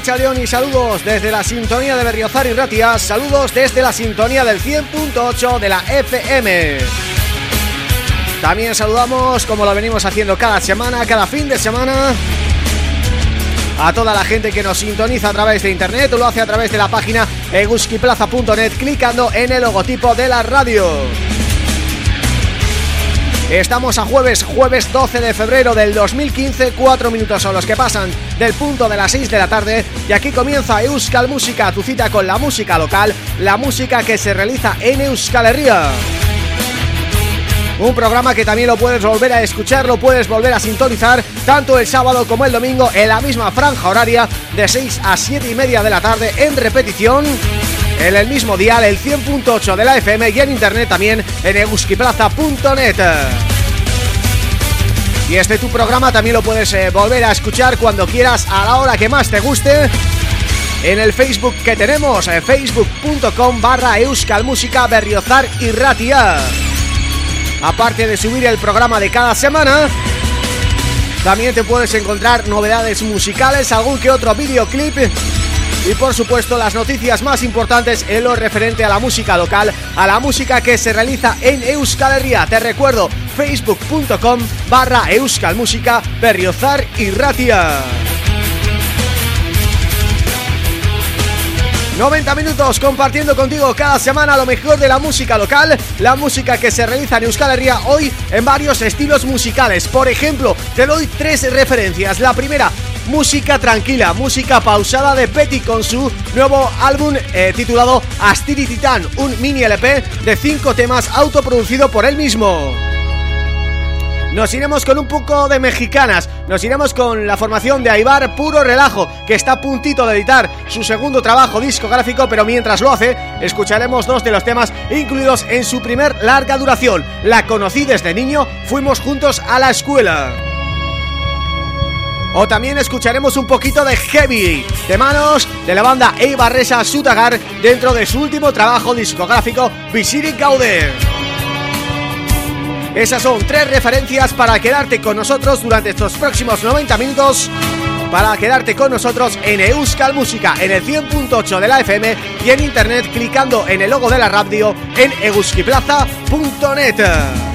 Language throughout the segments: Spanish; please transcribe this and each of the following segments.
Aracha León y saludos desde la sintonía de Berriozar y Ratia, saludos desde la sintonía del 100.8 de la FM. También saludamos, como lo venimos haciendo cada semana, cada fin de semana, a toda la gente que nos sintoniza a través de internet o lo hace a través de la página eguskiplaza.net clicando en el logotipo de la radio. Estamos a jueves, jueves 12 de febrero del 2015, cuatro minutos son los que pasan del punto de las 6 de la tarde y aquí comienza Euskal Música, tu cita con la música local, la música que se realiza en Euskal Herria. Un programa que también lo puedes volver a escuchar, lo puedes volver a sintonizar tanto el sábado como el domingo en la misma franja horaria de 6 a 7 y media de la tarde en repetición en el mismo dial, el 100.8 de la FM y en internet también en euskiplaza.net. Y este tu programa también lo puedes eh, volver a escuchar cuando quieras a la hora que más te guste en el Facebook que tenemos, eh, facebook.com barra berriozar y. Aparte de subir el programa de cada semana, También te puedes encontrar novedades musicales, algún que otro videoclip y por supuesto las noticias más importantes en lo referente a la música local, a la música que se realiza en Euskal. Te recuerdo, facebook.com barra Euskal Música Berriozar y Ratia. 90 minutos compartiendo contigo cada semana lo mejor de la música local, la música que se realiza en Euskal Herria hoy en varios estilos musicales. Por ejemplo, te doy tres referencias. La primera, música tranquila, música pausada de Petty con su nuevo álbum eh, titulado Astiri Titan, un mini LP de cinco temas autoproducido por él mismo. Nos iremos con un poco de mexicanas. Nos iremos con la formación de Aibar Puro Relajo Que está a puntito de editar su segundo trabajo discográfico Pero mientras lo hace, escucharemos dos de los temas incluidos en su primer larga duración. La conocí desde niño, fuimos juntos a la escuela. O también escucharemos un poquito de Heavy, de manos de la banda Eibarresa Sutagar dentro de su último trabajo discográfico Visiri Gauder. Esas son tres referencias para quedarte con nosotros durante estos próximos 90 minutos para quedarte con nosotros en Euskal Música en el 100.8 de la FM y en internet clicando en el logo de la radio en euskiplaza.net.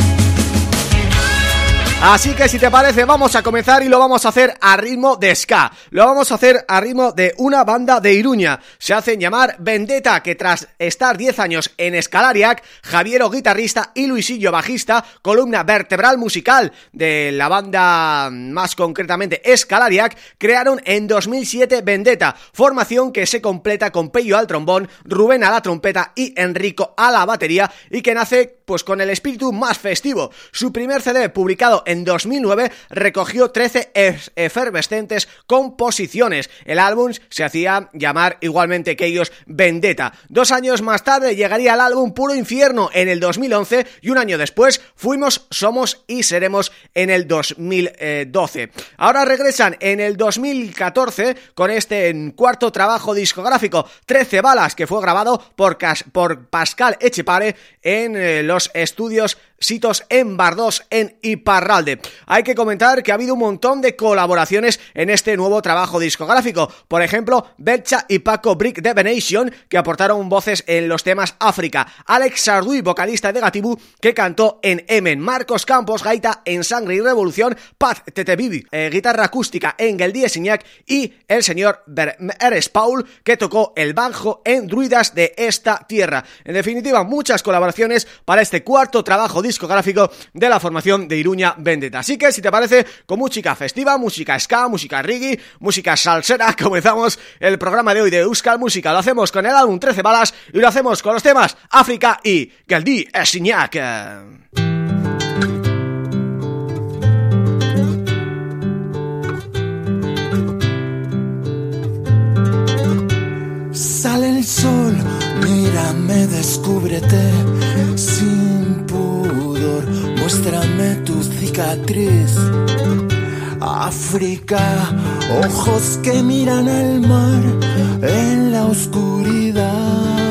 Así que si te parece vamos a comenzar y lo vamos a hacer a ritmo de ska. Lo vamos a hacer a ritmo de una banda de Iruña. Se hacen llamar Vendetta que tras estar 10 años en Escalariac Javiero guitarrista y Luisillo bajista Columna vertebral musical de la banda más concretamente Escalariac Crearon en 2007 Vendetta Formación que se completa con Peyo al trombón Rubén a la trompeta y Enrico a la batería Y que nace pues con el espíritu más festivo. Su primer CD publicado en 2009 recogió 13 efervescentes composiciones. El álbum se hacía llamar igualmente que ellos Vendetta. Dos años más tarde llegaría el álbum Puro Infierno en el 2011 y un año después fuimos, somos y seremos en el 2012. Ahora regresan en el 2014 con este cuarto trabajo discográfico 13 balas que fue grabado por, por Pascal Echepare en eh, los estudios Sitos en Bardos en Iparralde. Hay que comentar que ha habido un montón de colaboraciones en este nuevo trabajo discográfico. Por ejemplo, Bercha y Paco Brick de Venation, que aportaron voces en los temas África. Alex Sarduy, vocalista de Gatibu, que cantó en Emen. Marcos Campos, gaita en Sangre y Revolución. Pat Tetebibi, eh, guitarra acústica en Geldie Signac. Y el señor Eres Paul, que tocó el banjo en Druidas de esta tierra. En definitiva, muchas colaboraciones para este cuarto trabajo discográfico de la formación de Iruña Vendetta. Así que si te parece, con música festiva, música ska, música reggae, música salsera, comenzamos el programa de hoy de Euskal Música. Lo hacemos con el álbum 13 balas y lo hacemos con los temas África y Geldi Esignac. Sale el sol, mírame, descúbrete muéstrame tu cicatriz. África, ojos que miran al mar en la oscuridad.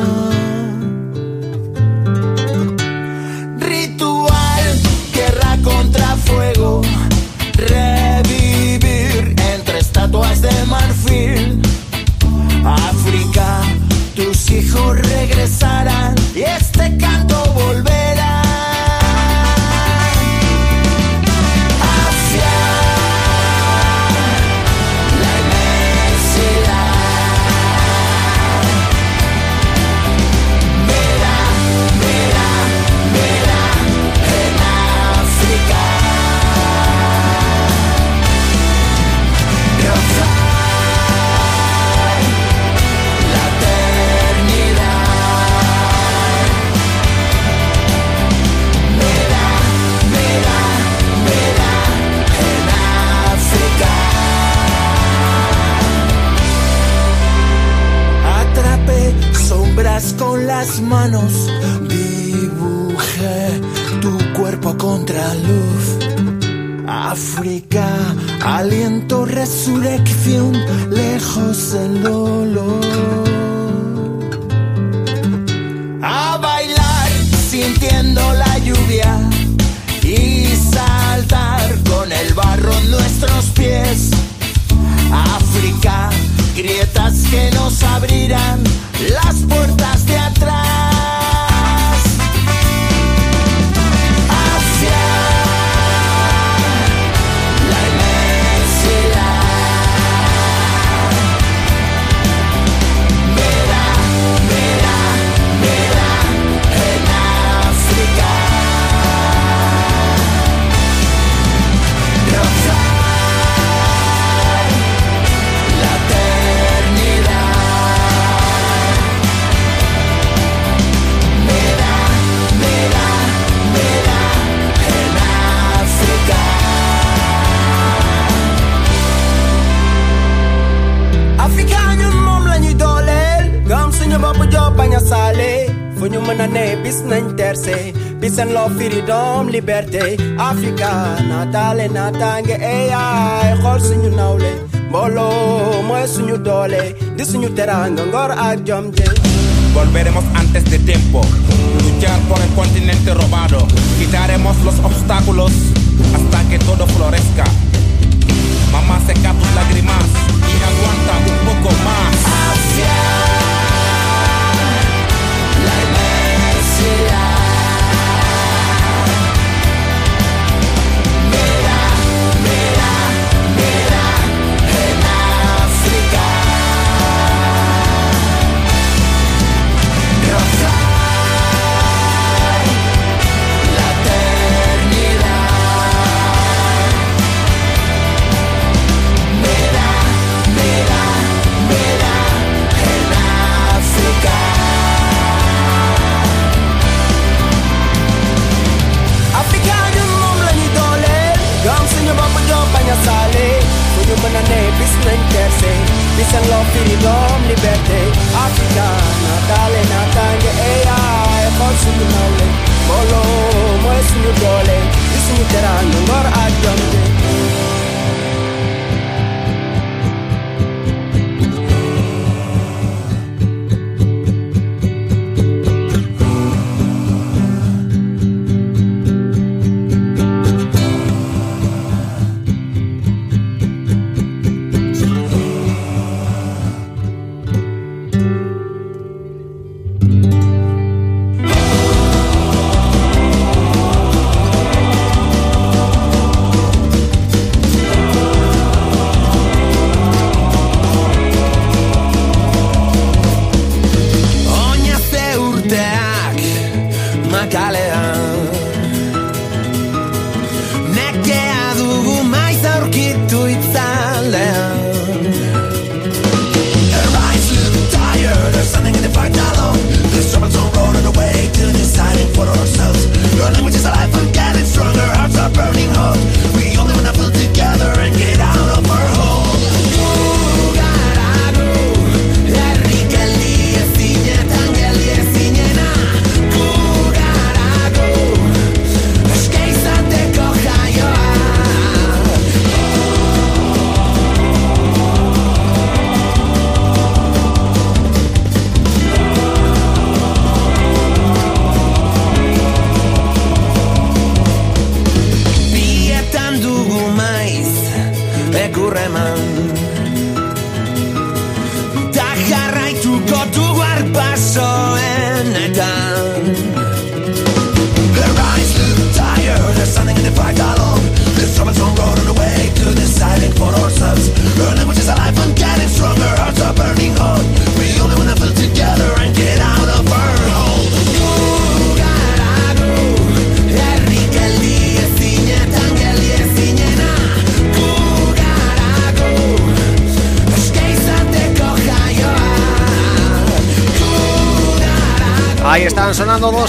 jump.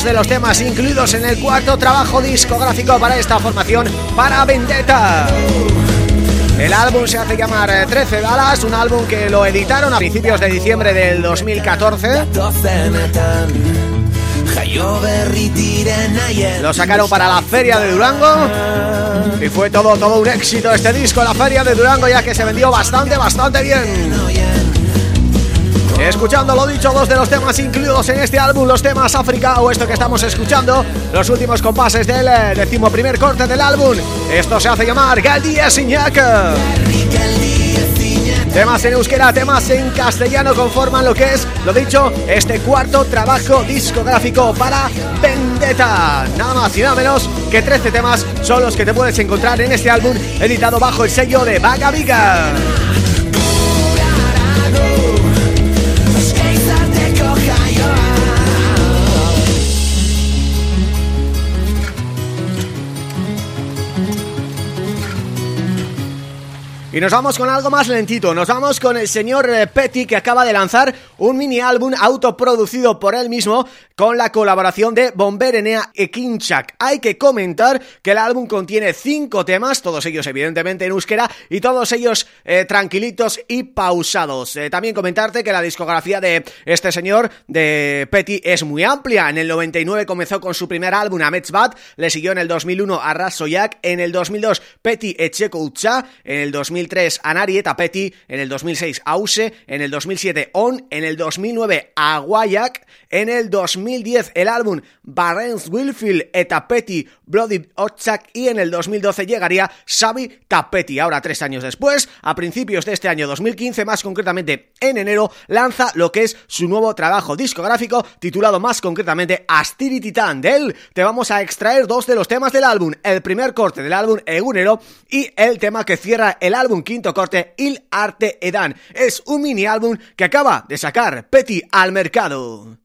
De los temas incluidos en el cuarto trabajo discográfico para esta formación, para Vendetta. El álbum se hace llamar 13 balas, un álbum que lo editaron a principios de diciembre del 2014. Lo sacaron para la Feria de Durango y fue todo todo un éxito este disco, la Feria de Durango, ya que se vendió bastante, bastante bien. Escuchando lo dicho, dos de los temas incluidos en este álbum, los temas África o esto que estamos escuchando, los últimos compases del eh, decimoprimer corte del álbum. Esto se hace llamar Galdía Siñaca. Temas en euskera, temas en castellano conforman lo que es, lo dicho, este cuarto trabajo discográfico para Vendetta. Nada más y nada menos que 13 temas son los que te puedes encontrar en este álbum editado bajo el sello de Vaga Viga. Y nos vamos con algo más lentito, nos vamos con el señor eh, Petty que acaba de lanzar un mini álbum autoproducido por él mismo con la colaboración de Bomberenea e Kinchak. Hay que comentar que el álbum contiene cinco temas, todos ellos evidentemente en euskera y todos ellos eh, tranquilitos y pausados. Eh, también comentarte que la discografía de este señor, de Petty, es muy amplia. En el 99 comenzó con su primer álbum, Ametzbat, le siguió en el 2001 a Soyak, en el 2002 Petty Echeko Ucha, en el 2000 2003 Anari Petty, en el 2006 Ause, en el 2007 On, en el 2009 Aguayak, en el 2010 el álbum Barents Wilfield Etapeti Bloody Otchak y en el 2012 llegaría Xavi Tapetti. Ahora, tres años después, a principios de este año 2015, más concretamente en enero, lanza lo que es su nuevo trabajo discográfico titulado más concretamente Astiri Titan. De él te vamos a extraer dos de los temas del álbum, el primer corte del álbum Egunero y el tema que cierra el álbum quinto corte Il Arte Edan. Es un mini álbum que acaba de sacar Petty al mercado.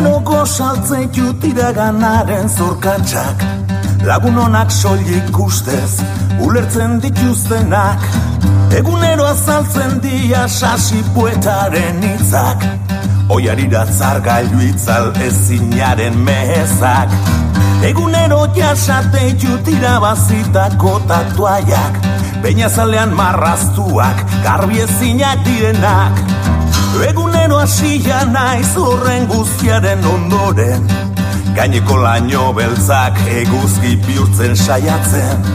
Egunero saltzen jutira ganaren zurkatxak Lagun honak soilik ustez, ulertzen dituztenak. Egunero azaltzen dia sasi poetaren itzak Oiarira zargailu itzal ezinaren mehezak. Egunero jasate jutira bazitako tatuaiak Peña zalean marraztuak, garbi ezinak direnak Egunero asia naiz horren guztiaren ondoren. Gaineko laino beltzak eguzki bihurtzen saiatzen.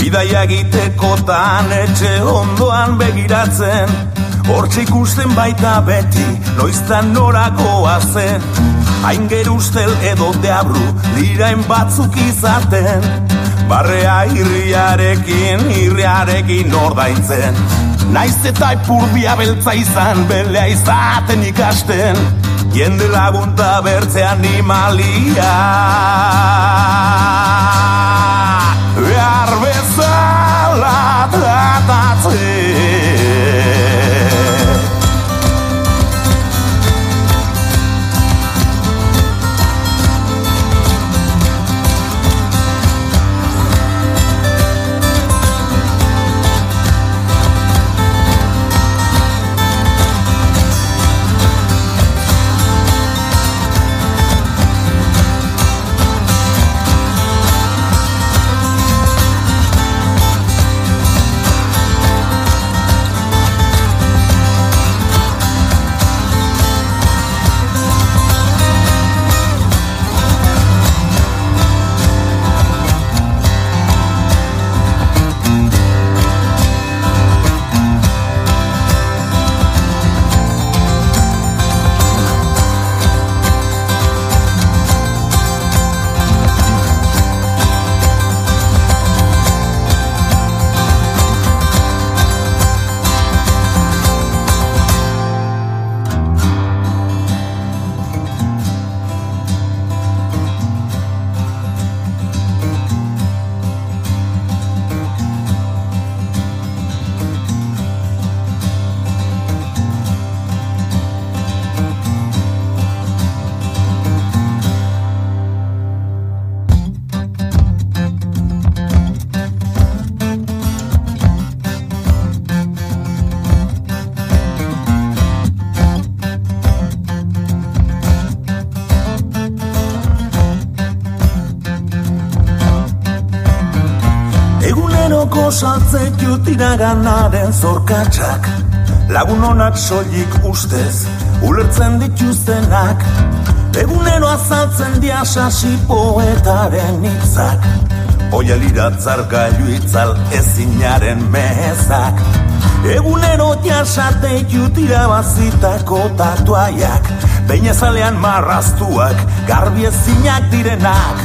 Bidaia egitekotan etxe ondoan begiratzen. Hortxe ikusten baita beti, noiztan norakoa zen Hain gerustel edo deabru, lirain batzuk izaten. Barrea irriarekin, irriarekin ordaintzen Naiz eta ipurbia beltza izan, belea izaten ikasten Jende lagunta bertze animalia Honak soilik ustez, ulertzen dituztenak Egunero azaltzen dia sasi poetaren itzak Oia liratzar gailu itzal ezinaren mezak Egunero jasate jutira bazitako tatuaiak. Beinezalean marraztuak, garbi ezinak direnak.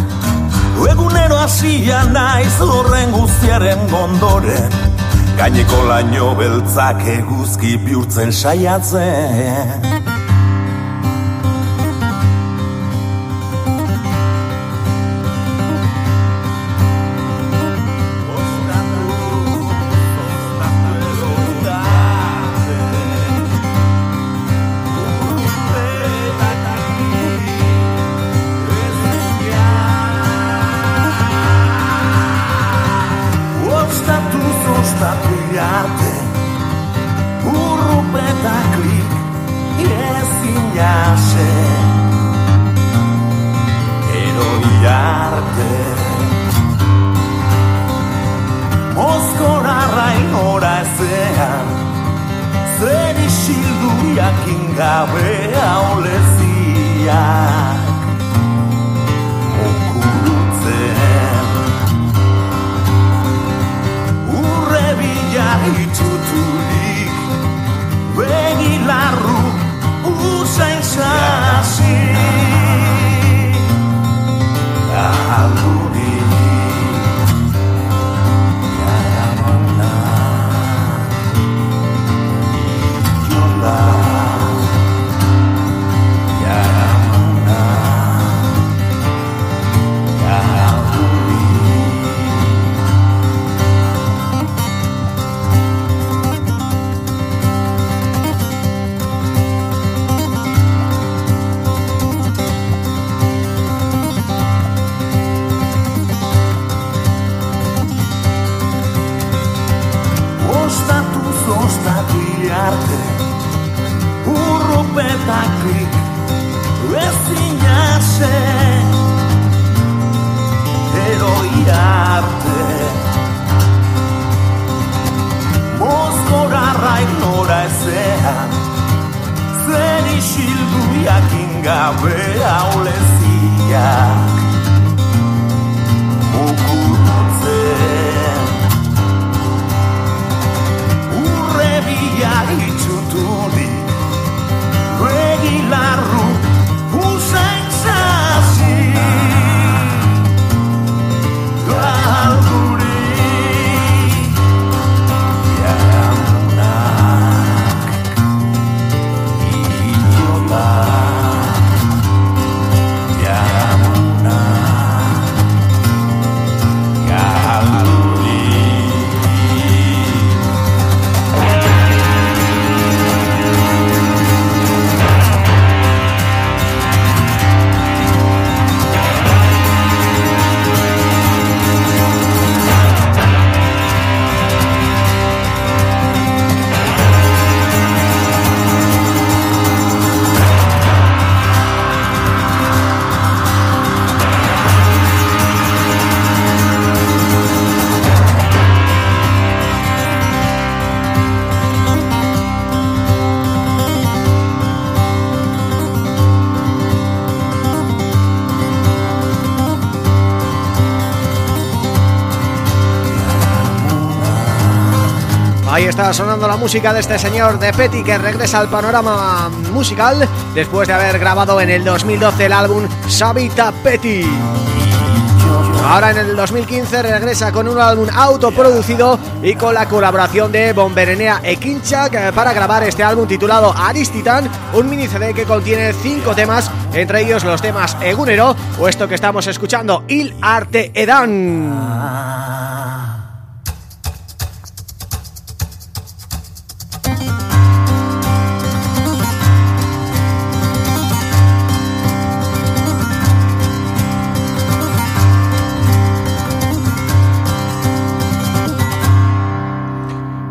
Egunero hasia naiz horren guztiaren gondoren Gaineko laino beltzak eguzki bihurtzen saiatzen está sonando la música de este señor de Petty que regresa al panorama musical después de haber grabado en el 2012 el álbum Sabita Petty. Ahora en el 2015 regresa con un álbum autoproducido y con la colaboración de Bomberenea e Kinchak para grabar este álbum titulado Aristitan, un mini CD que contiene cinco temas, entre ellos los temas Egunero o esto que estamos escuchando, Il Arte Edan.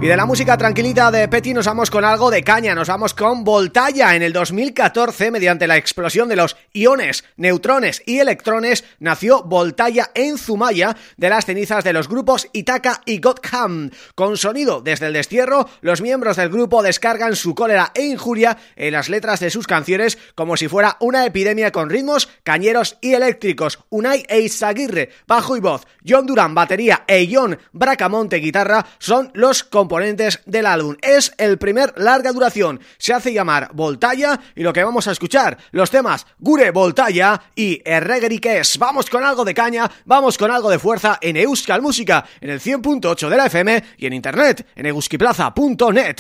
Y de la música tranquilita de Petty nos vamos con algo de caña, nos vamos con Voltaya. En el 2014, mediante la explosión de los iones, neutrones y electrones, nació Voltaya en Zumaya de las cenizas de los grupos Itaka y Gotham. Con sonido desde el destierro, los miembros del grupo descargan su cólera e injuria en las letras de sus canciones como si fuera una epidemia con ritmos cañeros y eléctricos. Unai Eizaguirre, bajo y voz, John Duran, batería e John Bracamonte, guitarra, son los del álbum. Es el primer larga duración. Se hace llamar Voltaya y lo que vamos a escuchar, los temas Gure Voltaya y es Vamos con algo de caña, vamos con algo de fuerza en Euskal Música, en el 100.8 de la FM y en internet en euskiplaza.net.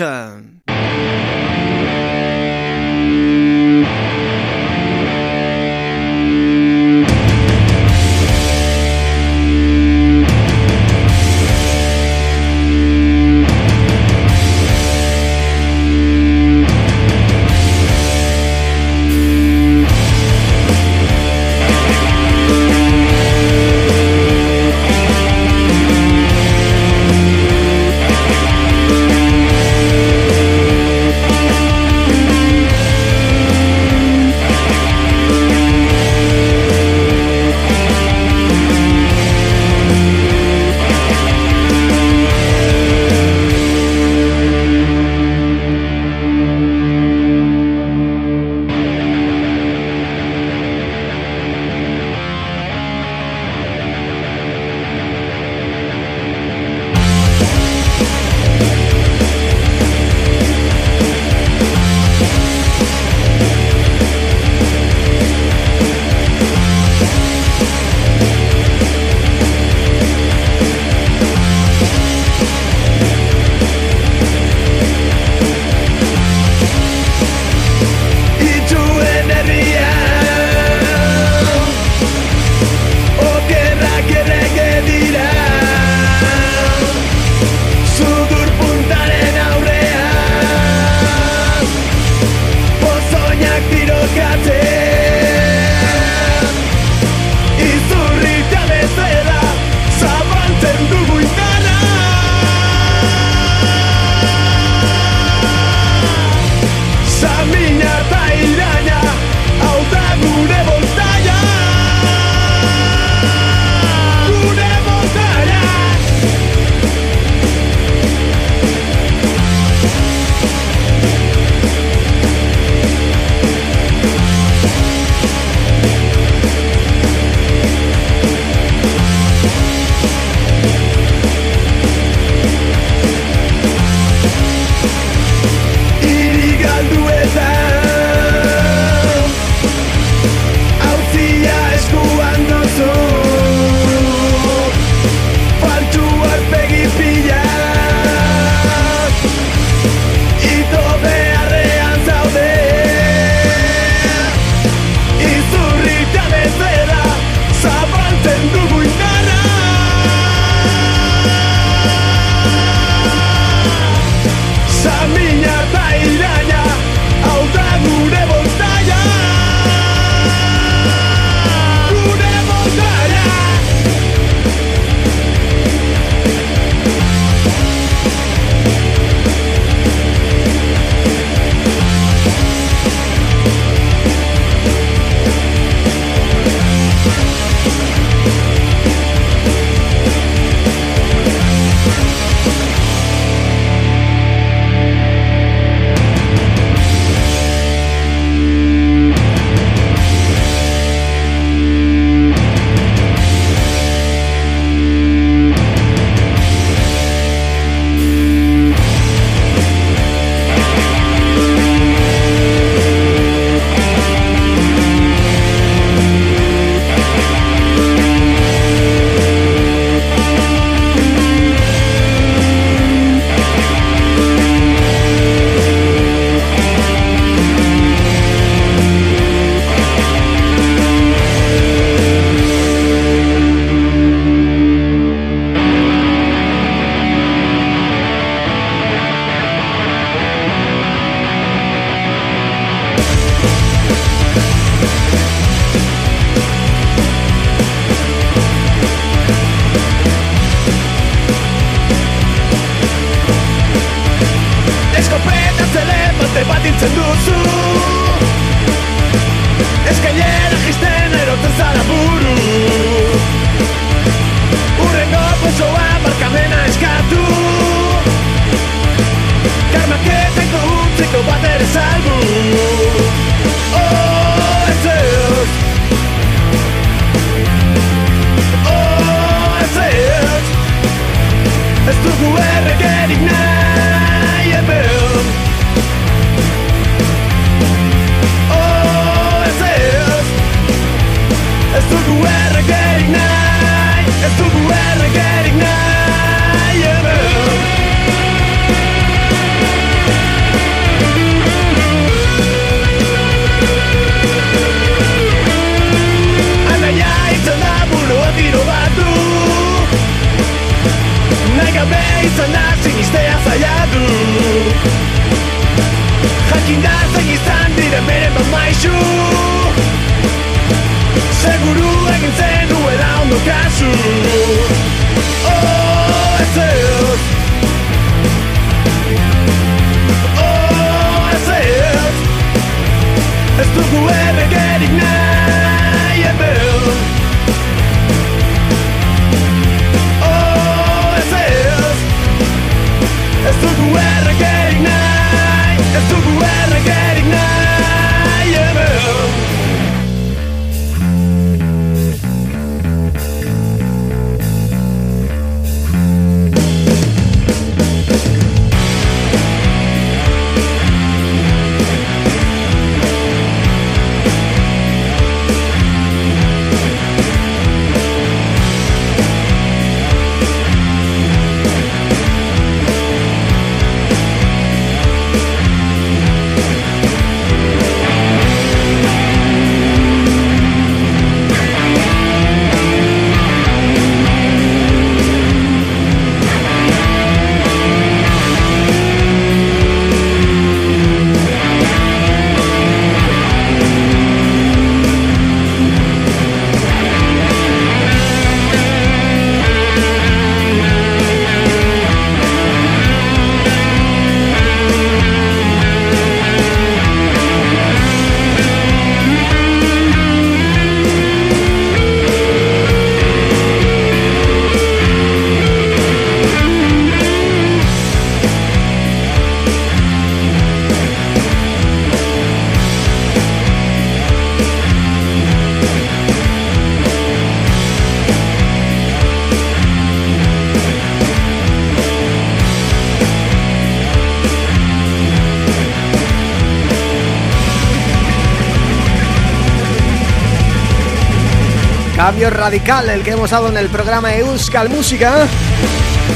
Cambio radical el que hemos dado en el programa Euskal Música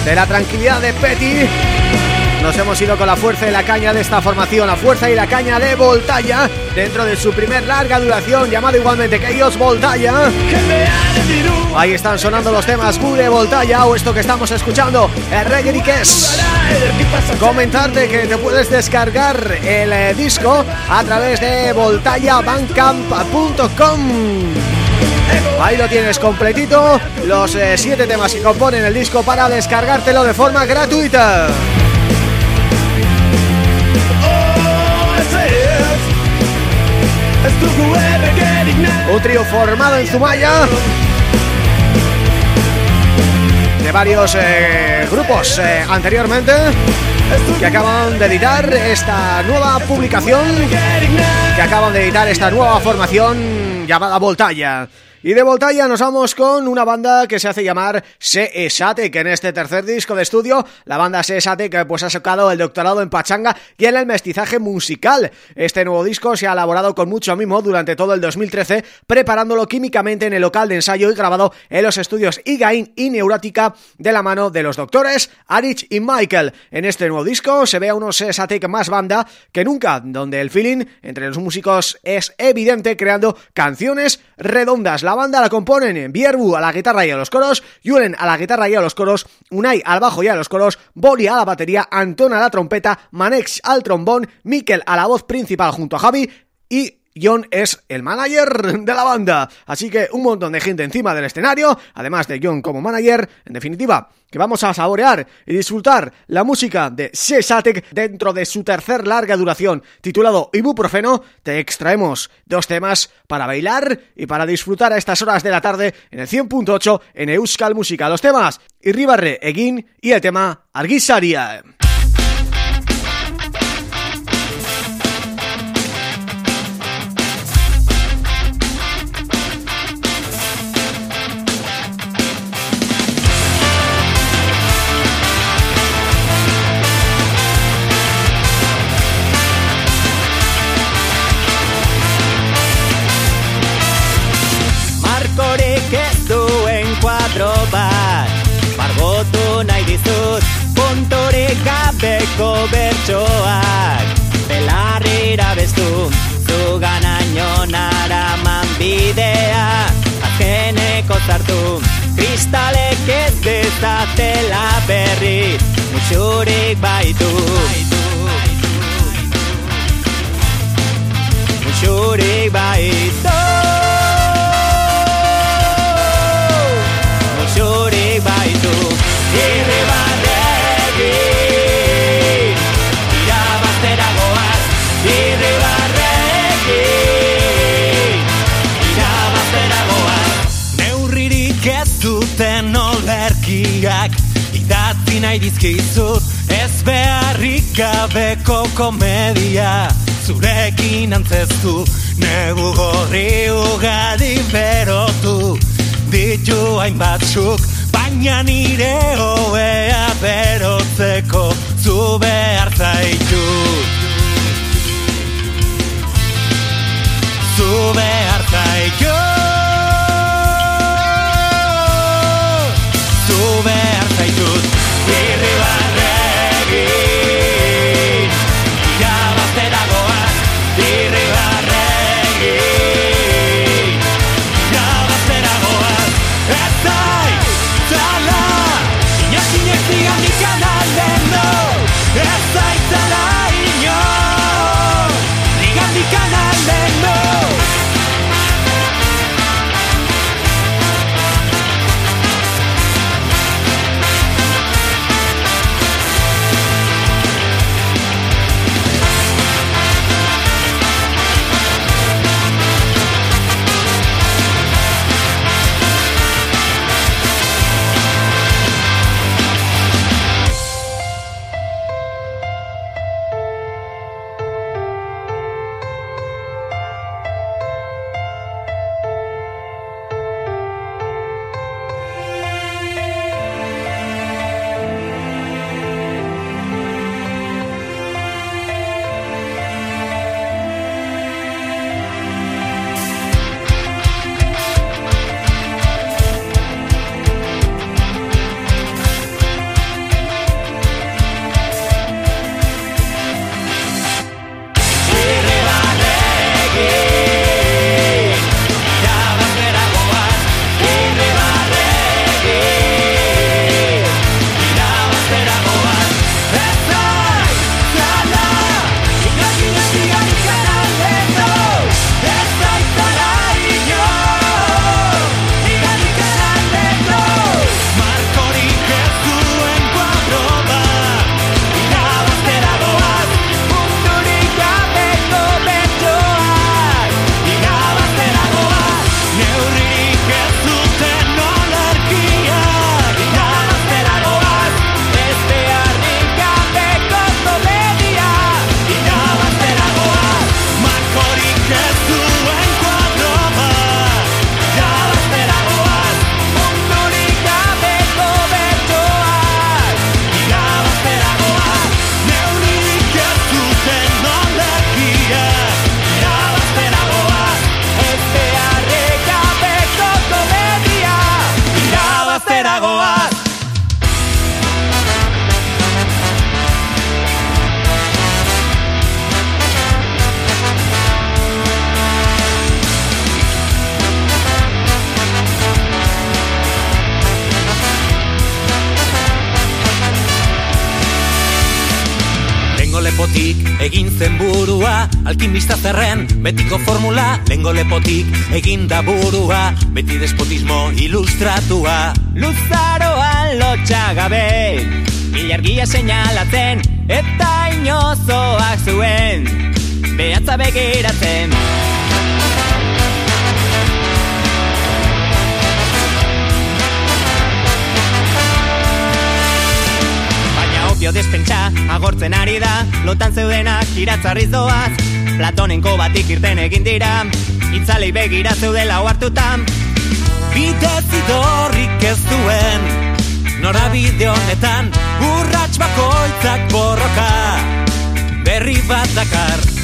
De la tranquilidad de Petty Nos hemos ido con la fuerza y la caña de esta formación La fuerza y la caña de Voltaya Dentro de su primer larga duración Llamado igualmente Chaos Voltaya. Ahí están sonando los temas Gure Voltaya O esto que estamos escuchando El Reggae Dikes Comentarte que te puedes descargar el eh, disco A través de voltayabandcamp.com Ahí lo tienes completito, los eh, siete temas que componen el disco para descargártelo de forma gratuita. Un trío formado en Zumaya de varios eh, grupos eh, anteriormente que acaban de editar esta nueva publicación, que acaban de editar esta nueva formación llamada Voltaya. Y de Voltaya nos vamos con una banda que se hace llamar Seesate, que en este tercer disco de estudio, la banda Seesate que pues ha sacado el doctorado en pachanga y en el mestizaje musical. Este nuevo disco se ha elaborado con mucho mimo durante todo el 2013, preparándolo químicamente en el local de ensayo y grabado en los estudios Igain y Neurática de la mano de los doctores Arich y Michael. En este nuevo disco se ve a unos Seesate más banda que nunca, donde el feeling entre los músicos es evidente creando canciones redondas. La banda la componen Bierbu a la guitarra y a los coros, Yulen a la guitarra y a los coros, Unai al bajo y a los coros, Boli a la batería, Anton a la trompeta, Manex al trombón, Mikel a la voz principal junto a Javi y John es el manager de la banda, así que un montón de gente encima del escenario, además de John como manager, en definitiva, que vamos a saborear y disfrutar la música de Sesatek dentro de su tercer larga duración, titulado Ibuprofeno, te extraemos dos temas para bailar y para disfrutar a estas horas de la tarde en el 100.8 en Euskal Música. Los temas Irribarre Egin y el tema Arguisaria. Gabeko bertsoak Belarrira bestu Zugan añonara man bidea. Azkeneko zartu Kristalek ez dezatela berri Muxurik baitu. Muxurik baitu nahi dizkizut Ez beharrik gabeko komedia. Zurekin antzestu Negu gorri ugadi berotu. Ditu hain batzuk Baina nire hoea berotzeko Zu behar zaitu. Zu behar burua Alkimista zerren betiko formula Lengo lepotik egin da burua Beti despotismo ilustratua. Luzaroan lotxagabe Ilargia seinalatzen Eta inozoak zuen Behatza begiratzen. Opio despentsa agortzen ari da Lotan zeudenak iratzarriz doaz Platonenko batik irten egin dira. Itzalei begira zeudela hartutan Bidez idorrik ez duen Norabide honetan Urrats bakoitzak borroka Berri bat dakar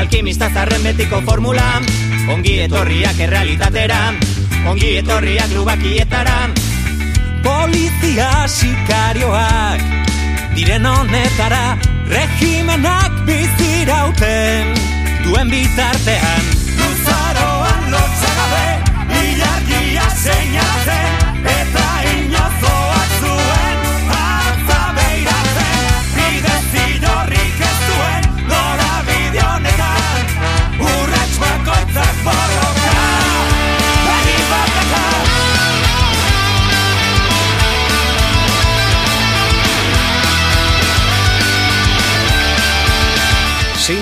Alkimista zarren betiko formula. Ongi etorriak errealitatera. Ongi etorriak lubakietara. Polizia sikarioak Diren honetara. Regimenak bizirauten Duen bitartean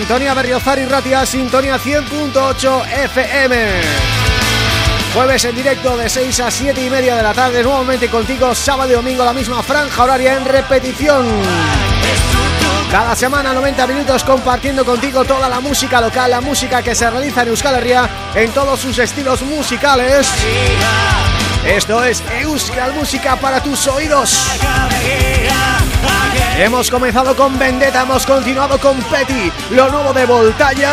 Sintonía Berriozar y Ratia, Sintonía 100.8 FM Jueves en directo de 6 a 7 y media de la tarde Nuevamente contigo, sábado y domingo La misma franja horaria en repetición. Cada semana 90 minutos compartiendo contigo Toda la música local, la música que se realiza en Euskal Herria En todos sus estilos musicales. Esto es Euskal Música para tus oídos Hemos comenzado con Vendetta, hemos continuado con Petty, lo nuevo de Voltaya.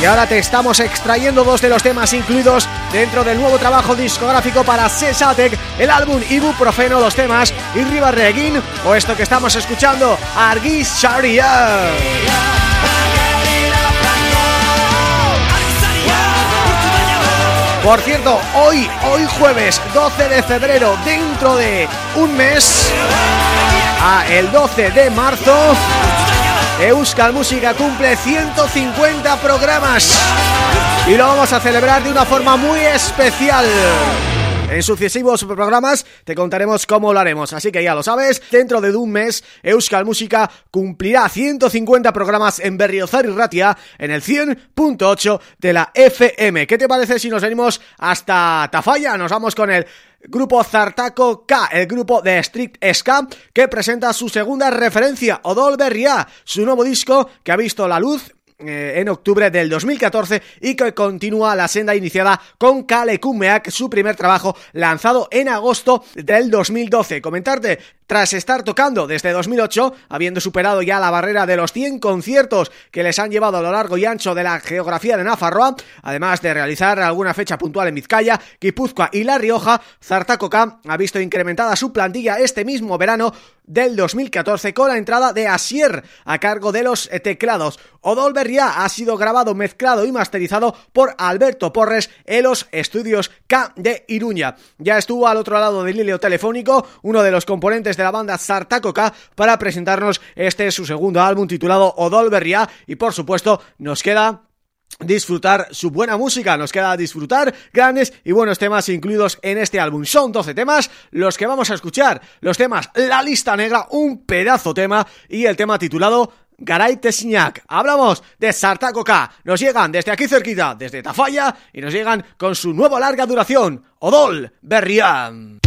Y ahora te estamos extrayendo dos de los temas incluidos dentro del nuevo trabajo discográfico para Sesatec El álbum Ibuprofeno, los temas Irriba Regin o esto que estamos escuchando, Argis Sharia Por cierto, hoy, hoy jueves 12 de febrero, dentro de un mes a el 12 de marzo Euskal Música cumple 150 programas y lo vamos a celebrar de una forma muy especial. En sucesivos programas te contaremos cómo lo haremos, así que ya lo sabes, dentro de un mes Euskal Música cumplirá 150 programas en Berriozar y Ratia en el 100.8 de la FM. ¿Qué te parece si nos venimos hasta Tafalla? Nos vamos con el Grupo Zartaco K, el grupo de Strict Ska, que presenta su segunda referencia, Odol Berria, su nuevo disco que ha visto la luz eh, en octubre del 2014 y que continúa la senda iniciada con Kale Kumeak, su primer trabajo lanzado en agosto del 2012. Comentarte, tras estar tocando desde 2008, habiendo superado ya la barrera de los 100 conciertos que les han llevado a lo largo y ancho de la geografía de Nafarroa, además de realizar alguna fecha puntual en Vizcaya, Guipúzcoa y La Rioja, Zartacoca ha visto incrementada su plantilla este mismo verano del 2014 con la entrada de Asier a cargo de los teclados. Odol Berria ha sido grabado, mezclado y masterizado por Alberto Porres en los estudios K de Iruña. Ya estuvo al otro lado del hilo telefónico uno de los componentes de la banda Sartacoca para presentarnos este su segundo álbum titulado Odol Berria y por supuesto nos queda disfrutar su buena música, nos queda disfrutar grandes y buenos temas incluidos en este álbum. Son 12 temas los que vamos a escuchar, los temas La Lista Negra, un pedazo tema y el tema titulado Garay Tesñac. Hablamos de Sartacoca. Nos llegan desde aquí cerquita, desde Tafalla, y nos llegan con su nueva larga duración, Odol Berrián.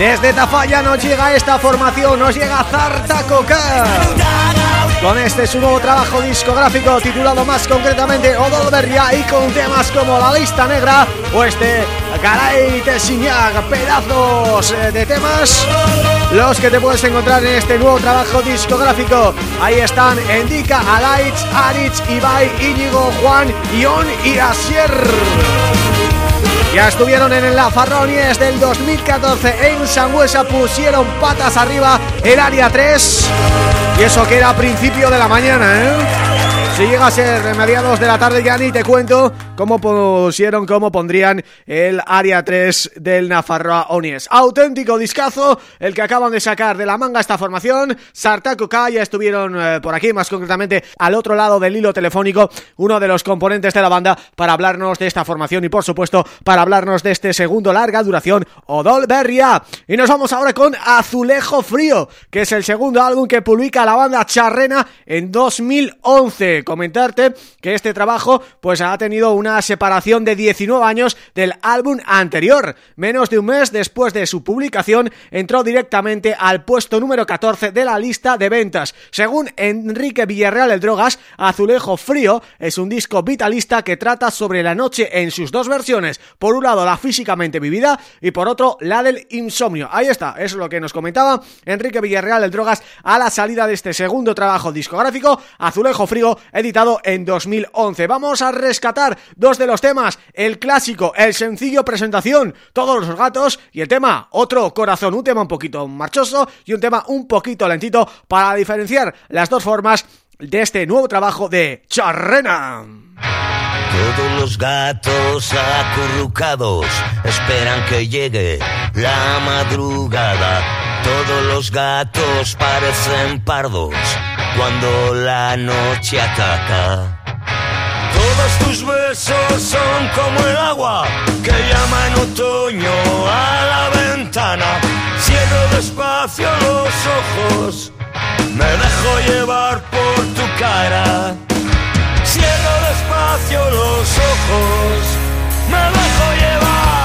Desde Tafalla nos llega esta formación, nos llega Zarta Coca con este su nuevo trabajo discográfico titulado más concretamente Odolberria y con temas como La Lista Negra o este Garay Tesignac, pedazos eh, de temas los que te puedes encontrar en este nuevo trabajo discográfico. Ahí están Endika, Alaitz, Aritz, Ibai, Íñigo, Juan, Ion y Asier. Ya estuvieron en el Lafarronies del 2014 en Sangüesa, pusieron patas arriba el área 3 y eso que era principio de la mañana, ¿eh? Si llega a ser mediados de la tarde ya ni te cuento cómo pusieron, cómo pondrían el área 3 del Nafarroa Onies. Auténtico discazo, el que acaban de sacar de la manga esta formación. Sartaco K ya estuvieron eh, por aquí, más concretamente al otro lado del hilo telefónico, uno de los componentes de la banda para hablarnos de esta formación y por supuesto para hablarnos de este segundo larga duración, Odol Berria. Y nos vamos ahora con Azulejo Frío, que es el segundo álbum que publica la banda Charrena en 2011 comentarte que este trabajo pues ha tenido una separación de 19 años del álbum anterior. Menos de un mes después de su publicación entró directamente al puesto número 14 de la lista de ventas. Según Enrique Villarreal el Drogas, Azulejo Frío es un disco vitalista que trata sobre la noche en sus dos versiones. Por un lado la físicamente vivida y por otro la del insomnio. Ahí está, es lo que nos comentaba Enrique Villarreal el Drogas a la salida de este segundo trabajo discográfico, Azulejo Frío, editado en 2011. Vamos a rescatar dos de los temas, el clásico, el sencillo presentación, todos los gatos y el tema otro corazón, un tema un poquito marchoso y un tema un poquito lentito para diferenciar las dos formas de este nuevo trabajo de Charrena. Todos los gatos acurrucados esperan que llegue la madrugada. Todos los gatos parecen pardos cuando la noche ataca. Todos tus besos son como el agua que llama en otoño a la ventana. Cierro despacio los ojos, me dejo llevar por tu cara. Cierro despacio los ojos, me dejo llevar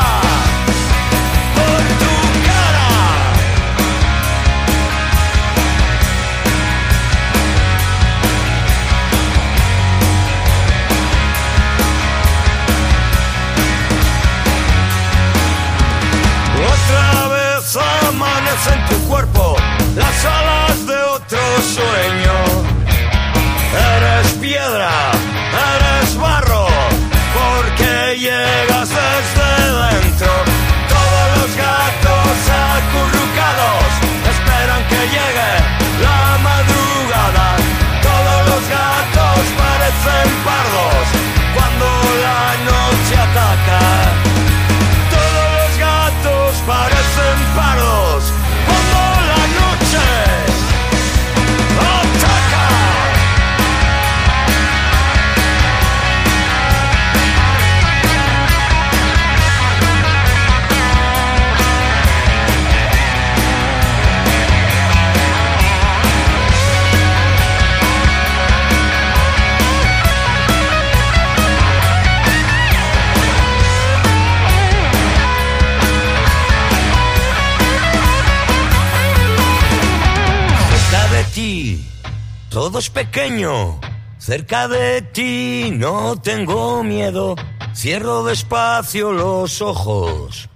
pequeño. Cerca de ti no tengo miedo. Cierro despacio los ojos.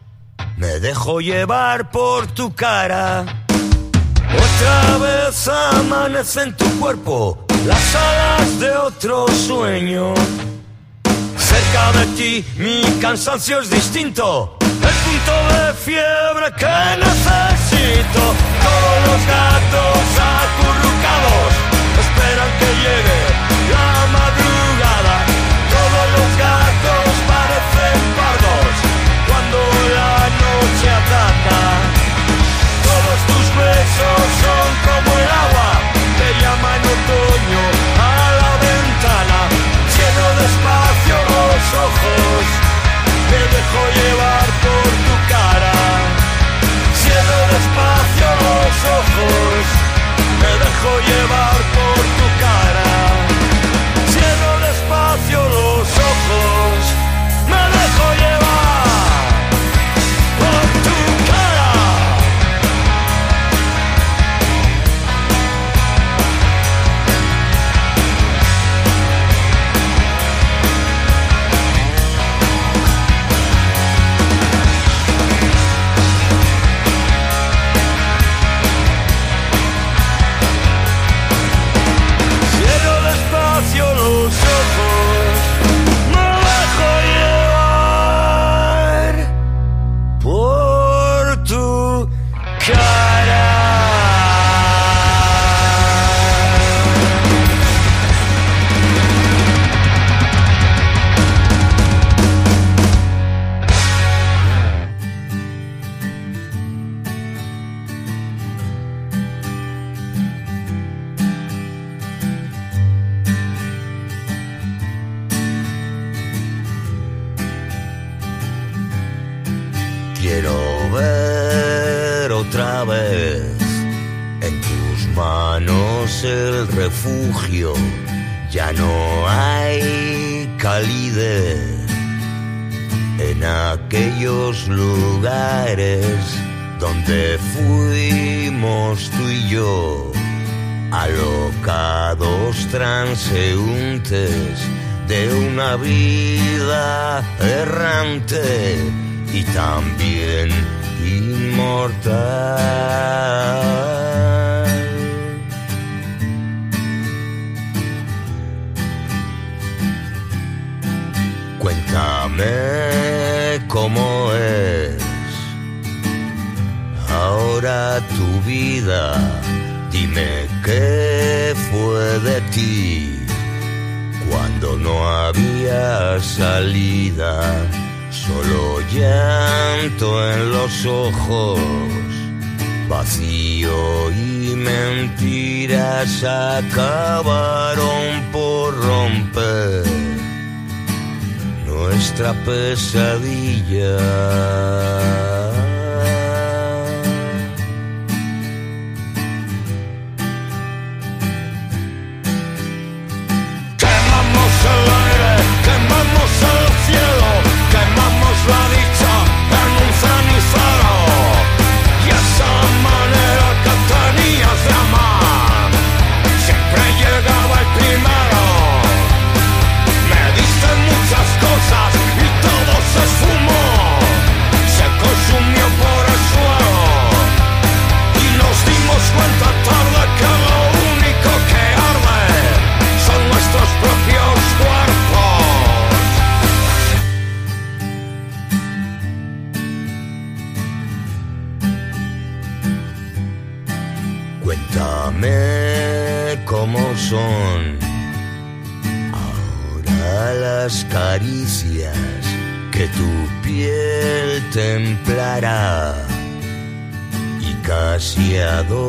Me dejo llevar por tu cara. Otra vez amanece en tu cuerpo las alas de otro sueño. Cerca de ti mi cansancio es distinto. El punto de fiebre que necesito. Todos los gatos acurrucados esperan que llegue la madrugada. Todos los gatos parecen pardos cuando la noche ataca. Todos tus besos son como el agua que llama en otoño a la ventana. Cierro despacio los ojos, me dejo llevar por tu cara. Cierro despacio los ojos, me dejo llevar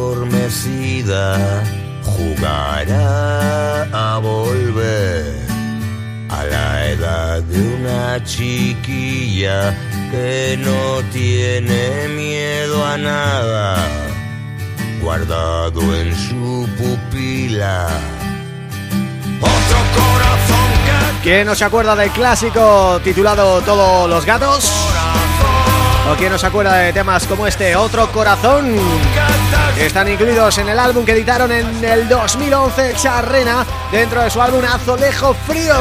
adormecida jugará a volver a la edad de una chiquilla que no tiene miedo a nada guardado en su pupila. Otro corazón que ¿Quién no se acuerda del clásico titulado Todos los gatos? ¿O quién no se acuerda de temas como este Otro Corazón? Están incluidos en el álbum que editaron en el 2011 Charrena dentro de su álbum Azolejo Frío.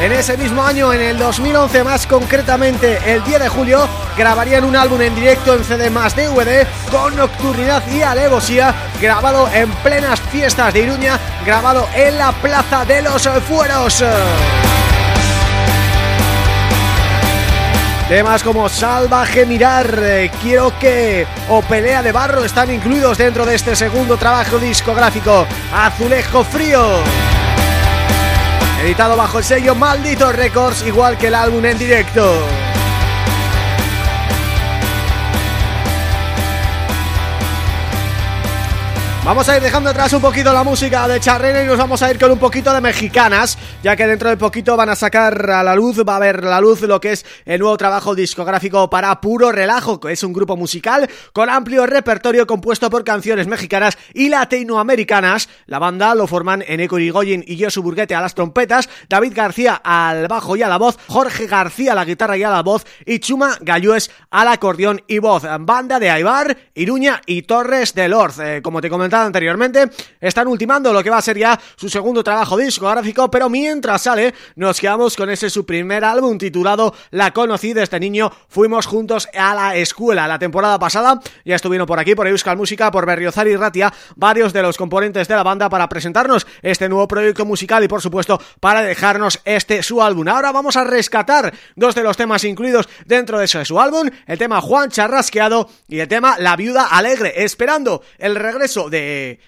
En ese mismo año, en el 2011 más concretamente el 10 de julio, grabarían un álbum en directo en CD más DVD con nocturnidad y alevosía, grabado en plenas fiestas de Iruña, grabado en la Plaza de los Fueros. Temas como Salvaje Mirar, eh, Quiero que o Pelea de Barro están incluidos dentro de este segundo trabajo discográfico, Azulejo Frío. Editado bajo el sello Maldito Records, igual que el álbum en directo. Vamos a ir dejando atrás un poquito la música de Charrena y nos vamos a ir con un poquito de mexicanas, ya que dentro de poquito van a sacar a la luz, va a ver la luz lo que es el nuevo trabajo discográfico para Puro Relajo, que es un grupo musical con amplio repertorio compuesto por canciones mexicanas y latinoamericanas. La banda lo forman Eneco Irigoyen y Josu Burguete a las trompetas, David García al bajo y a la voz, Jorge García a la guitarra y a la voz y Chuma Gallues al acordeón y voz. Banda de Aibar, Iruña y Torres del Orz. Eh, como te comentaba anteriormente, están ultimando lo que va a ser ya su segundo trabajo discográfico, pero mientras sale, nos quedamos con ese su primer álbum titulado La conocí de este niño, fuimos juntos a la escuela. La temporada pasada ya estuvieron por aquí, por Euskal Música, por Berriozar y Ratia, varios de los componentes de la banda para presentarnos este nuevo proyecto musical y por supuesto para dejarnos este su álbum. Ahora vamos a rescatar dos de los temas incluidos dentro de su álbum, el tema Juan Charrasqueado y el tema La Viuda Alegre, esperando el regreso de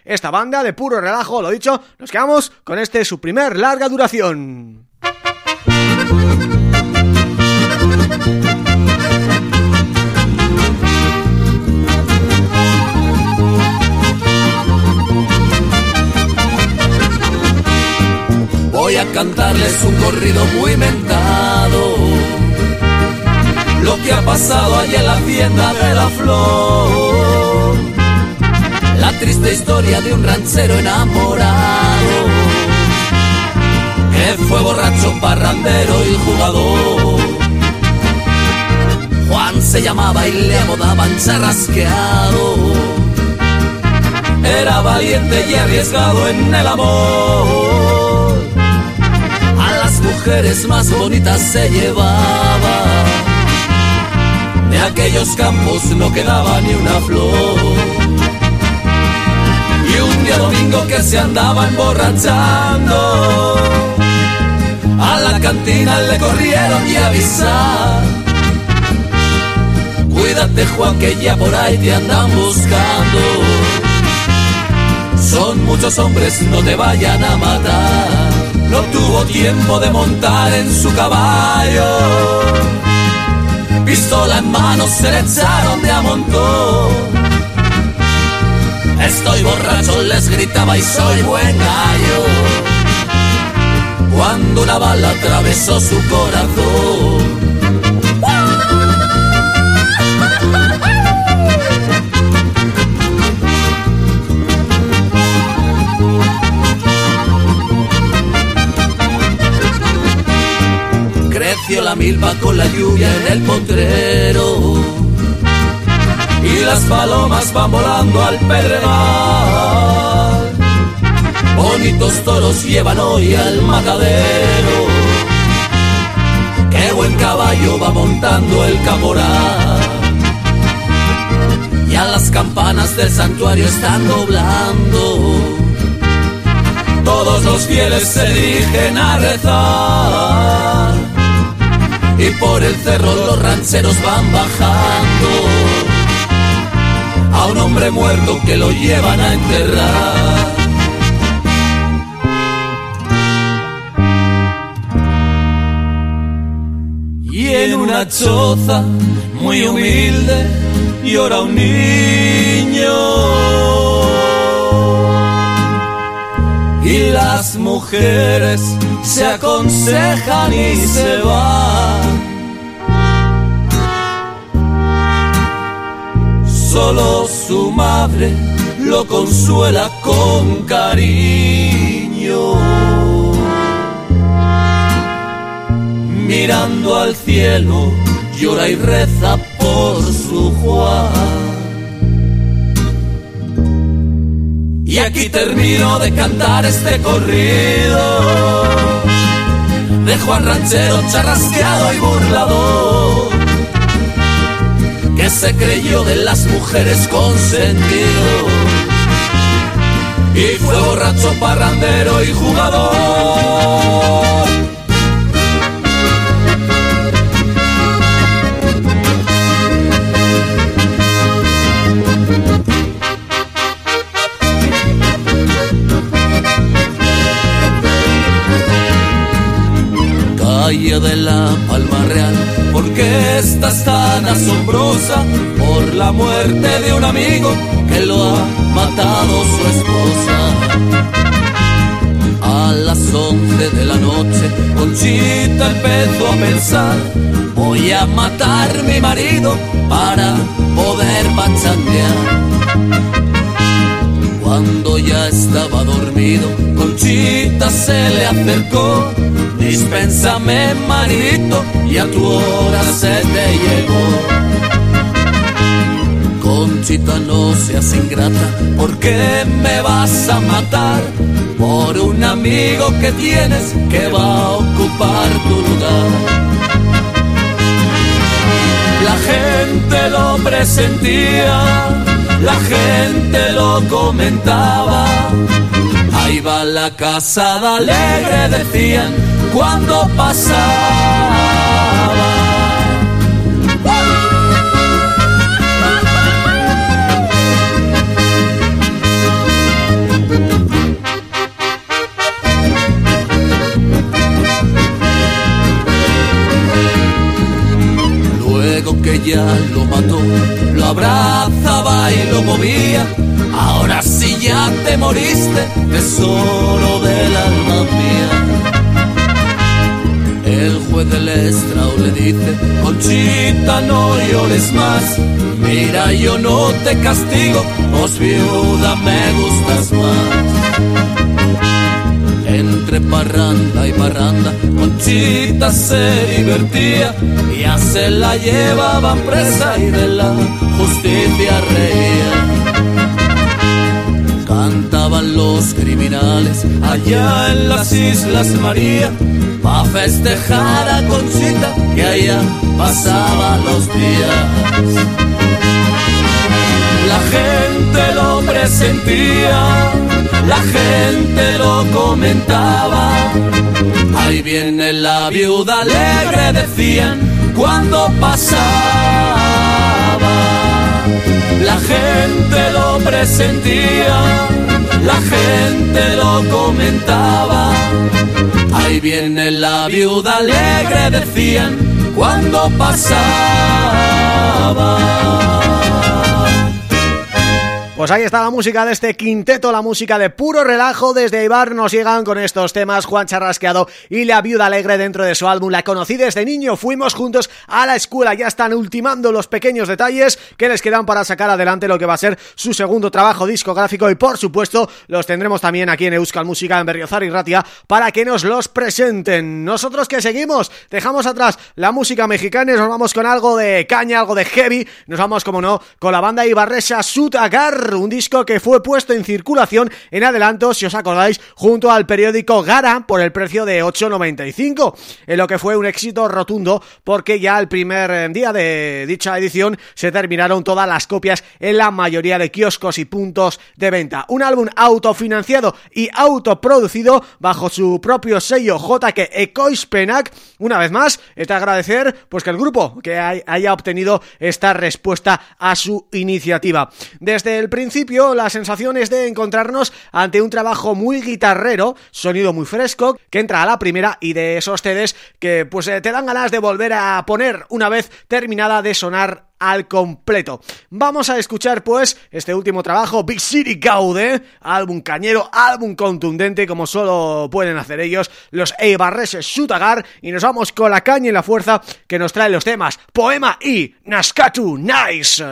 esta banda de puro relajo, lo dicho, nos quedamos con este su primer larga duración. Voy a cantarles un corrido muy mentado lo que ha pasado allí en la hacienda de la flor. La triste historia de un ranchero enamorado que fue borracho, parrandero y jugador. Juan se llamaba y le apodaban charrasqueado. Era valiente y arriesgado en el amor. A las mujeres más bonitas se llevaba. De aquellos campos no quedaba ni una flor. Domingo que se andaba emborrachando, a la cantina le corrieron y avisar. Cuídate Juan que ya por ahí te andan buscando. Son muchos hombres, no te vayan a matar. No tuvo tiempo de montar en su caballo. Pistola en mano se le echaron de a. Estoy borracho, les gritaba y soy buen gallo. Cuando una bala atravesó su corazón. Creció la milpa con la lluvia en el potrero las palomas van volando al pedregal. Bonitos toros llevan hoy al matadero. Qué buen caballo va montando el caporal. Ya las campanas del santuario están doblando. Todos los fieles se dirigen a rezar. Y por el cerro los rancheros van bajando a un hombre muerto que lo llevan a enterrar. Y en una choza muy humilde llora un niño. Y las mujeres se aconsejan y se van. Solo su madre lo consuela con cariño. Mirando al cielo, llora y reza por su Juan. Y aquí termino de cantar este corrido de Juan Ranchero, charrasqueado y burlador, que se creyó de las mujeres consentido y fue borracho, parrandero y jugador. Asombrosa por la muerte de un amigo que lo ha matado su esposa. A las once de la noche, Conchita empezó a pensar, voy a matar mi marido para poder pachanguear. Cuando ya estaba dormido, Conchita se le acercó. Dispénsame, maridito, y a tu hora se te llegó. Conchita, no seas ingrata, porque me vas a matar por un amigo que tienes que va a ocupar tu lugar. La gente lo presentía, la gente lo comentaba. Ahí va la casada alegre, decían cuando pasaba. Luego que ya lo mató, lo abrazaba y lo movía. Ahora sí ya te moriste, tesoro del alma mía. El juez del estrao le dice, Conchita, no llores más. Mira, yo no te castigo, vos viuda me gustas más. Entre parranda y parranda, Conchita se divertía, ya se la llevaban presa y de la justicia reía. Cantaban los criminales allá en las Islas María, pa' festejar a Conchita que allá pasaba los días. La gente lo presentía, la gente lo comentaba. Ahí viene la viuda alegre, decían cuando pasaba. La gente lo presentía, la gente lo comentaba. Ahí viene la viuda alegre, decían cuando pasaba. Pues ahí está la música de este quinteto, la música de puro relajo. Desde Ibar nos llegan con estos temas Juan Charrasqueado y La Viuda Alegre dentro de su álbum. La conocí desde niño, fuimos juntos a la escuela. Ya están ultimando los pequeños detalles que les quedan para sacar adelante lo que va a ser su segundo trabajo discográfico. Y por supuesto, los tendremos también aquí en Euskal Música en Berriozar y Ratia para que nos los presenten. Nosotros que seguimos, dejamos atrás la música mexicana y nos vamos con algo de caña, algo de heavy. Nos vamos, como no, con la banda ibarresa Sutagar un disco que fue puesto en circulación en adelanto, si os acordáis, junto al periódico Gara por el precio de 8,95, en lo que fue un éxito rotundo porque ya el primer eh, día de dicha edición se terminaron todas las copias en la mayoría de kioscos y puntos de venta. Un álbum autofinanciado y autoproducido bajo su propio sello JK Ecoispenac. Una vez más, es de agradecer pues que el grupo que haya obtenido esta respuesta a su iniciativa. Desde el principio la sensación es de encontrarnos ante un trabajo muy guitarrero, sonido muy fresco, que entra a la primera y de esos CDs que pues eh, te dan ganas de volver a poner una vez terminada de sonar al completo. Vamos a escuchar pues este último trabajo, Big City Gaude, álbum cañero, álbum contundente como solo pueden hacer ellos, los Eibarreses Shutagar y nos vamos con la caña y la fuerza que nos traen los temas Poema y Naskatu Nice.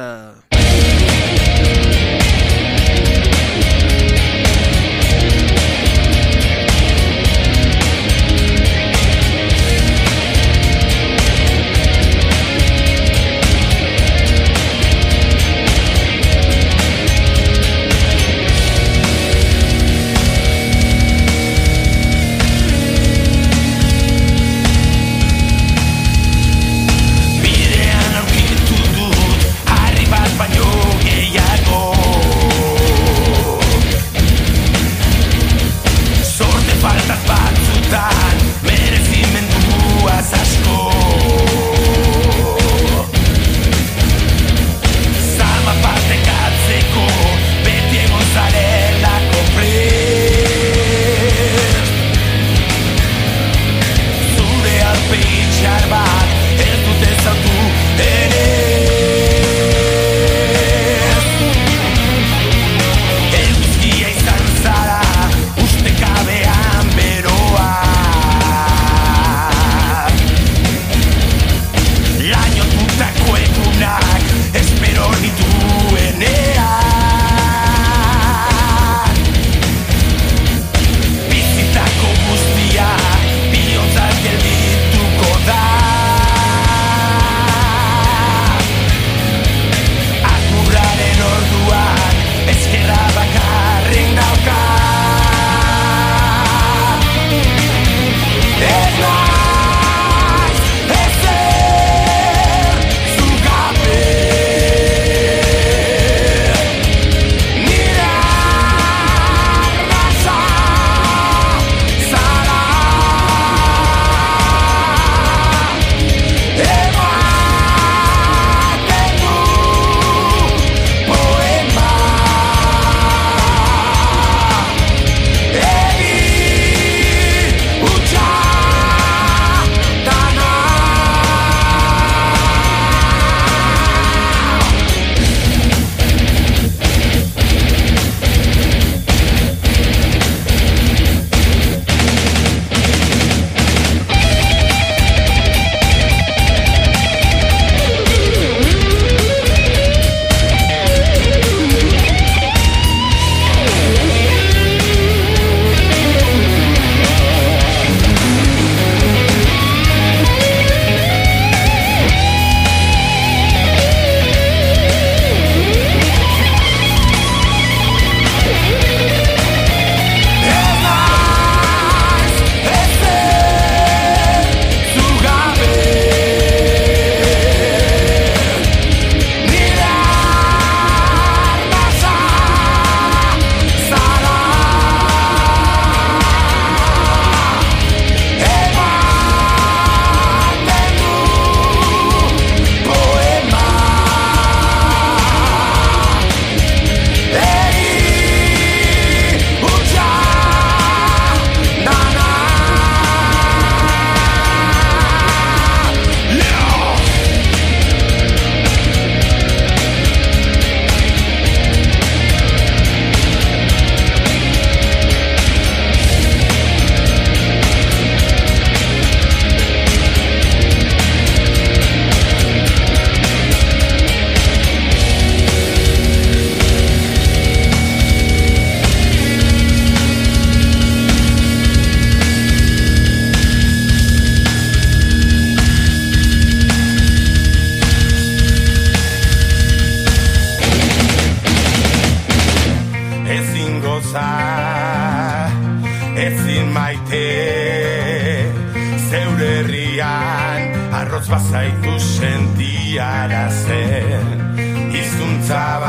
Izuntza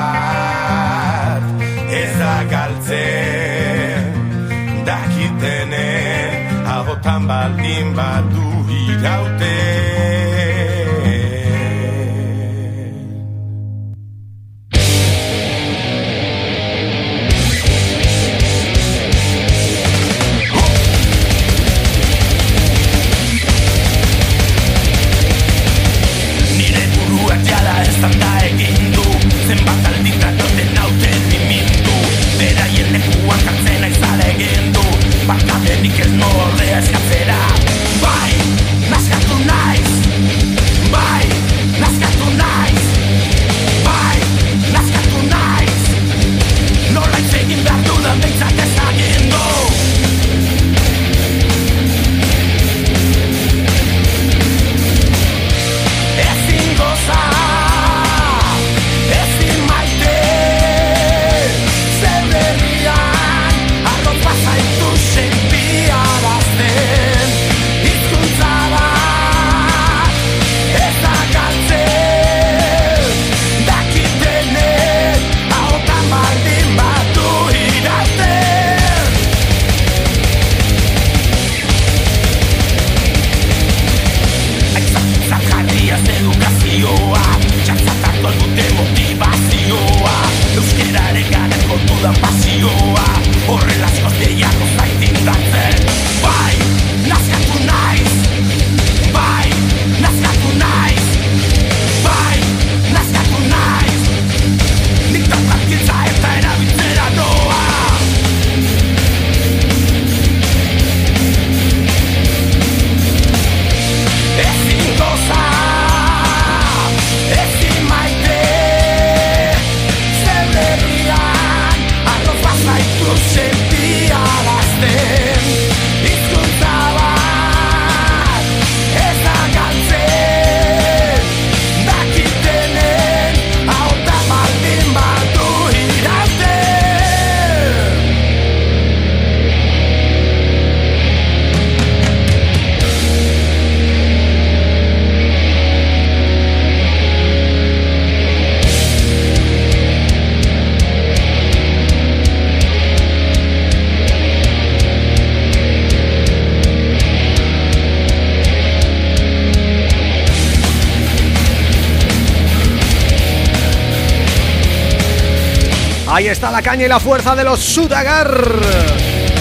y la fuerza de los Sudagar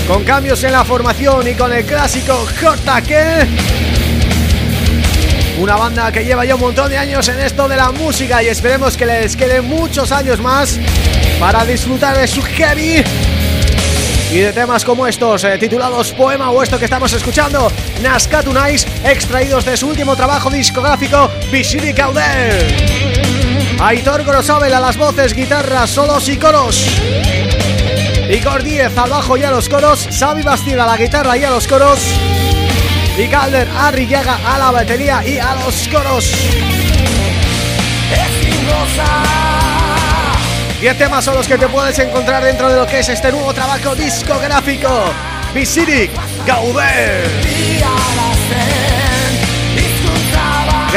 Con cambios en la formación y con el clásico JK Una banda que lleva ya un montón de años en esto de la música Y esperemos que les queden muchos años más Para disfrutar de su heavy y de temas como estos, eh, titulados Poema o esto que estamos escuchando, Nascatunais, extraídos de su último trabajo discográfico, Visiri Caudel. Aitor Grosabel a las voces, guitarras, solos y coros. Igor Díez al bajo y a los coros Xavi Bastida a la guitarra y a los coros. Y Calder Arrillaga a la batería y a los coros. Diez temas son los que te puedes encontrar dentro de lo que es este nuevo trabajo discográfico. Visiri Gauder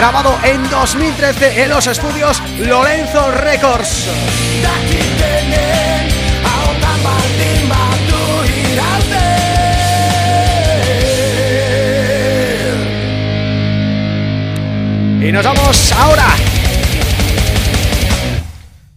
grabado en 2013 en los estudios Lorenzo Records. Y nos vamos ahora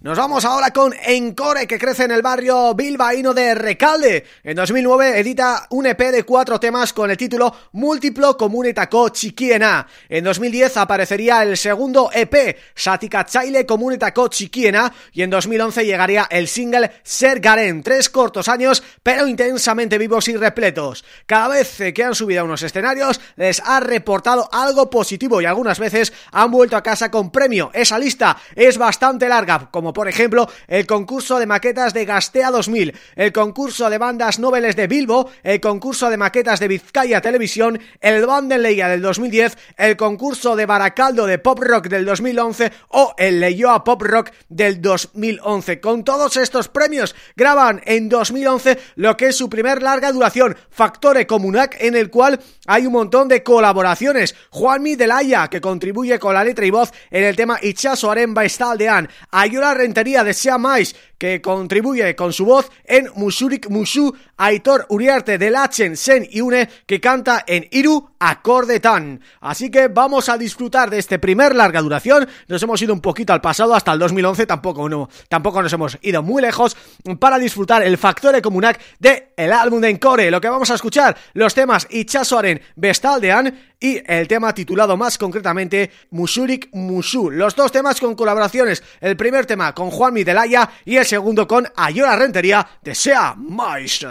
nos vamos ahora con Encore, que crece en el barrio bilbaíno de Recalde. En 2009 edita un EP de cuatro temas con el título Múltiplo Comunetako Chiquiena. En 2010 aparecería el segundo EP, Satika Chaile Comunetako Chiquiena, y en 2011 llegaría el single Ser Garen. Tres cortos años, pero intensamente vivos y repletos. Cada vez que han subido a unos escenarios, les ha reportado algo positivo y algunas veces han vuelto a casa con premio. Esa lista es bastante larga, como por ejemplo el concurso de maquetas de Gastea 2000, el concurso de bandas noveles de Bilbo, el concurso de maquetas de Vizcaya Televisión, el Bandenleia del 2010, el concurso de Baracaldo de Pop Rock del 2011 o el Leyoa Pop Rock del 2011. Con todos estos premios graban en 2011 lo que es su primer larga duración, Factore Comunac, en el cual hay un montón de colaboraciones. Juanmi Delaya, que contribuye con la letra y voz en el tema Ichazo Aremba Estaldean. Ayora Rentería de Sea Mais, que contribuye con su voz en Musurik Musu, Aitor Uriarte de Lachen, Sen y Une, que canta en Iru Acordetan. Así que vamos a disfrutar de este primer larga duración. Nos hemos ido un poquito al pasado, hasta el 2011, tampoco, no, tampoco nos hemos ido muy lejos, para disfrutar el Factore Comunac de el álbum de Encore. Lo que vamos a escuchar, los temas Ichasoaren Bestaldean y el tema titulado más concretamente Musurik Musu. Los dos temas con colaboraciones, el primer tema con Juan Midelaya y el segundo con Ayora Rentería de Sea Mais.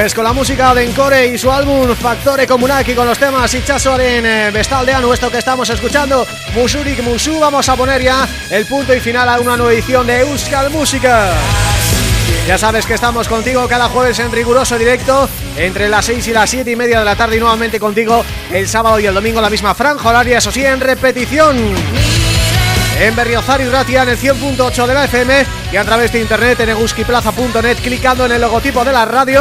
Pues con la música de Encore y su álbum Factore Comunaki con los temas Itxasoaren eh, Bestaldean o esto que estamos escuchando Musurik Musu vamos a poner ya el punto y final a una nueva edición de Euskal Música. Ya sabes que estamos contigo cada jueves en riguroso directo entre las 6 y las 7 y media de la tarde y nuevamente contigo el sábado y el domingo la misma franja horaria, eso sí, en repetición. En Berriozar y Ratia en el 100.8 de la FM y a través de internet en eguskiplaza.net clicando en el logotipo de la radio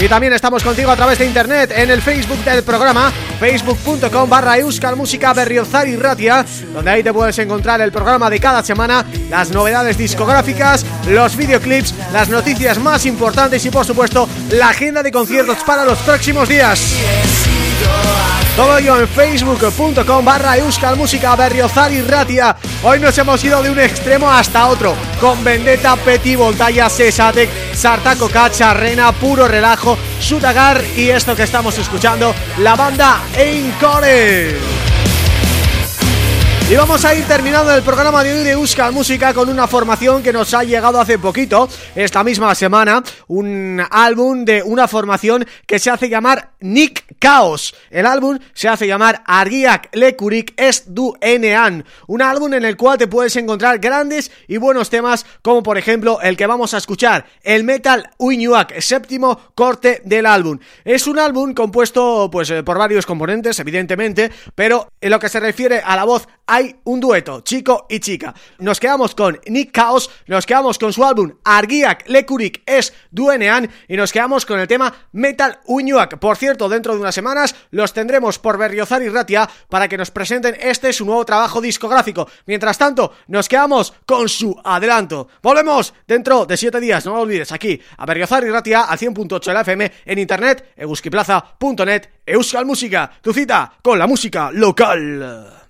y también estamos contigo a través de internet en el Facebook del programa facebook.com barra Euskal Música Berriozar y Ratia donde ahí te puedes encontrar el programa de cada semana las novedades discográficas, los videoclips, las noticias más importantes y por supuesto la agenda de conciertos para los próximos días todo ello en facebook.com barra Euskal Música Berriozar y Ratia. Hoy nos hemos ido de un extremo hasta otro Con Vendetta, Peti, Voltaya, Sesatec, Sartaco Cacha, Rena, Puro Relajo, Sutagar Y esto que estamos escuchando, la banda Encore y vamos a ir terminando el programa de hoy de Euskal Música con una formación que nos ha llegado hace poquito, esta misma semana, un álbum de una formación que se hace llamar Nick Chaos. El álbum se hace llamar Argiak Lekurik Es Du Enean, un álbum en el cual te puedes encontrar grandes y buenos temas como por ejemplo el que vamos a escuchar, el Metal Uinuak, séptimo corte del álbum. Es un álbum compuesto pues eh, por varios componentes, evidentemente, pero en lo que se refiere a la voz hay un dueto, chico y chica. Nos quedamos con Nick Chaos, nos quedamos con su álbum Argiak Lekurik es Duenean y nos quedamos con el tema Metal Uñuak. Por cierto, dentro de unas semanas los tendremos por Berriozar y Ratia para que nos presenten este su nuevo trabajo discográfico. Mientras tanto, nos quedamos con su adelanto. Volvemos dentro de 7 días, no lo olvides, aquí a Berriozar y Ratia al 100.8 de la FM en internet, eguskiplaza.net, Euskal Música, tu cita con la música local.